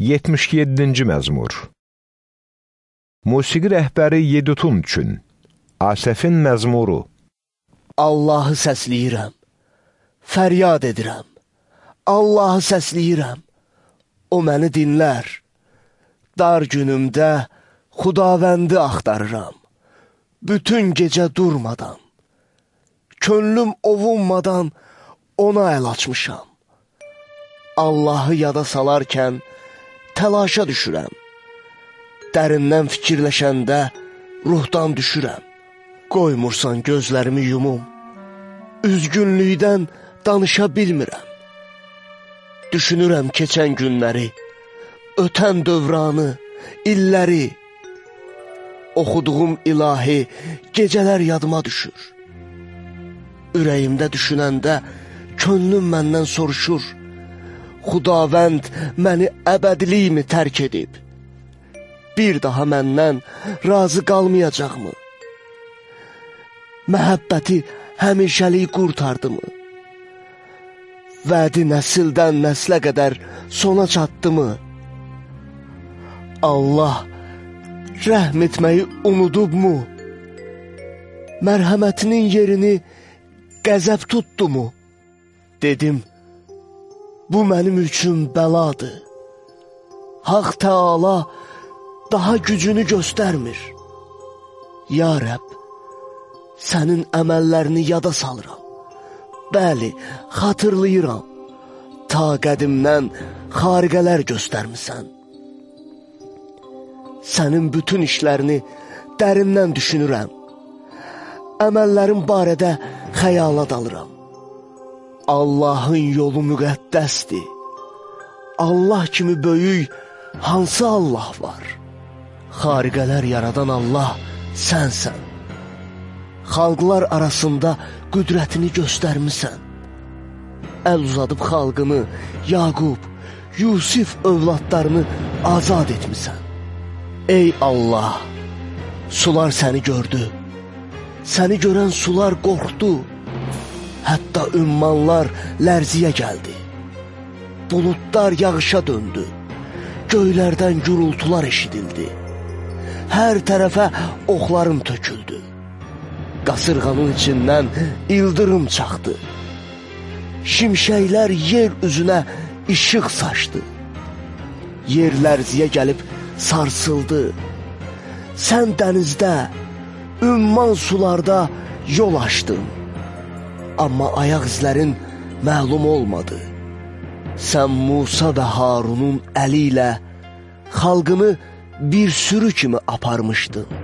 77-ci məzmur Musiqi rəhbəri Yedutun üçün Asəfin məzmuru Allahı səsləyirəm, fəryad edirəm, Allahı səsləyirəm, O məni dinlər. Dar günümdə xudavəndi axtarıram, bütün gecə durmadan. Könlüm ovunmadan ona əl açmışam. Allahı yada salarkən, təlaşa düşürəm. Dərindən fikirləşəndə ruhdan düşürəm. Qoymursan gözlərimi yumum. Üzgünlükdən danışa bilmirəm. Düşünürəm keçən günləri, ötən dövranı, illəri. Oxuduğum ilahi gecələr yadıma düşür. Ürəyimdə düşünəndə könlüm məndən soruşur. Xudavənd məni əbədiliyimi tərk edib. Bir daha məndən razı qalmayacaqmı? Məhəbbəti həmişəlik qurtardımı? Vədi nəsildən nəslə qədər sona çatdımı? Allah rəhm etməyi unudubmu? Mərhəmətinin yerini qəzəb tutdumu? Dedim, bu mənim üçün bəladır. Haq Teala daha gücünü göstərmir. Ya Rəbb, sənin əməllərini yada salıram. Bəli, xatırlayıram. Ta qədimdən xariqələr göstərmisən. Sənin bütün işlərini dərindən düşünürəm. Əməllərin barədə xəyala dalıram. Allahın yolu müqəddəsdir. Allah kimi böyük hansı Allah var? Xariqələr yaradan Allah sənsən. Xalqlar arasında qüdrətini göstərmisən. Əl uzadıb xalqını, Yaqub, Yusif övladlarını azad etmisən. Ey Allah, sular səni gördü. Səni görən sular qorxdu. Hətta ümmanlar lərziyə gəldi. Buludlar yağışa döndü. Göylərdən gürultular eşidildi. Hər tərəfə oxlarım töküldü. Qasırğanın içindən ildırım çaxdı. Şimşəklər yer üzünə işıq saçdı. Yer lərziyə gəlib sarsıldı. Sən dənizdə, ümman sularda yol açdın. Amma ayaq izlərin məlum olmadı. Sən Musa və Harunun əli ilə xalqını bir sürü kimi aparmışdın.